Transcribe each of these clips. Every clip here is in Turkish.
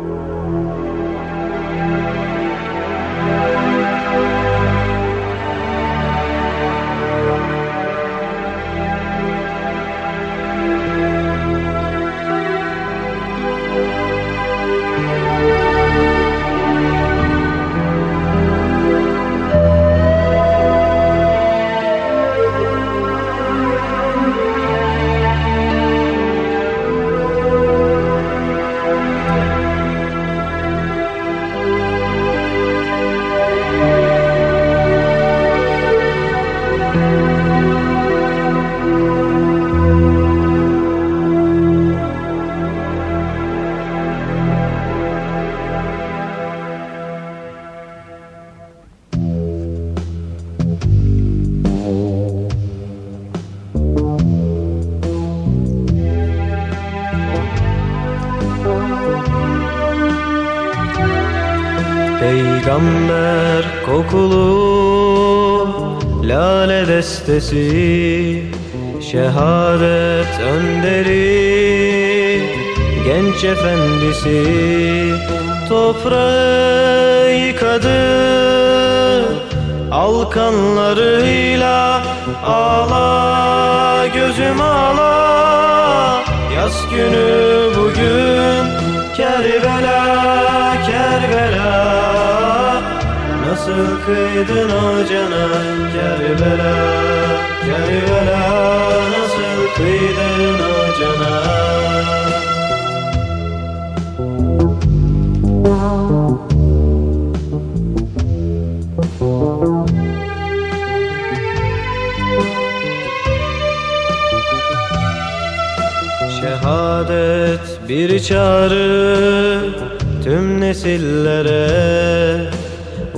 Música Peygamber kokulu lale destesi Şehadet önderi genç efendisi Toprağı yıkadı Alkanlarıyla ağla gözüm ağla Yaz günü bugün Nasıl kıydın o cana? Kerbela Kerbela. Nasıl kıydın o Şehadet bir çağrı tüm nesillere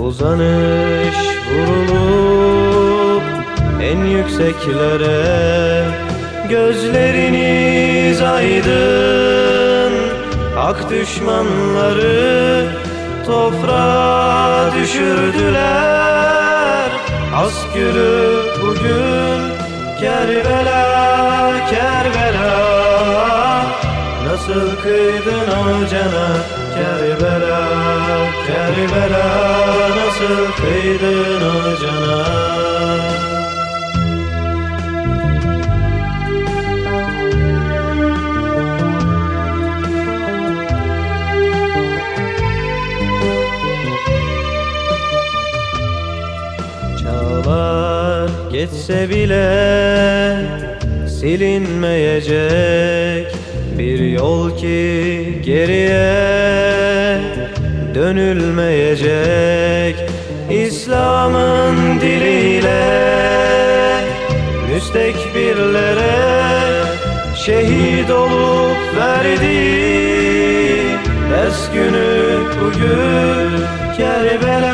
Uzanış vurulup en yükseklere Gözleriniz aydın. Ak düşmanları toprağa düşürdüler. Gülü bugün Kerbela, Kerbela. Nasıl kıydın o cana Kerbela, Kerbela Nasıl kıydın o cana. Çağlar geçse bile silinmeyecek. Bir yol ki geriye dönülmeyecek İslam'ın diliyle müstekbirlere şehit olup verdi. Ders günü bugün Kerbela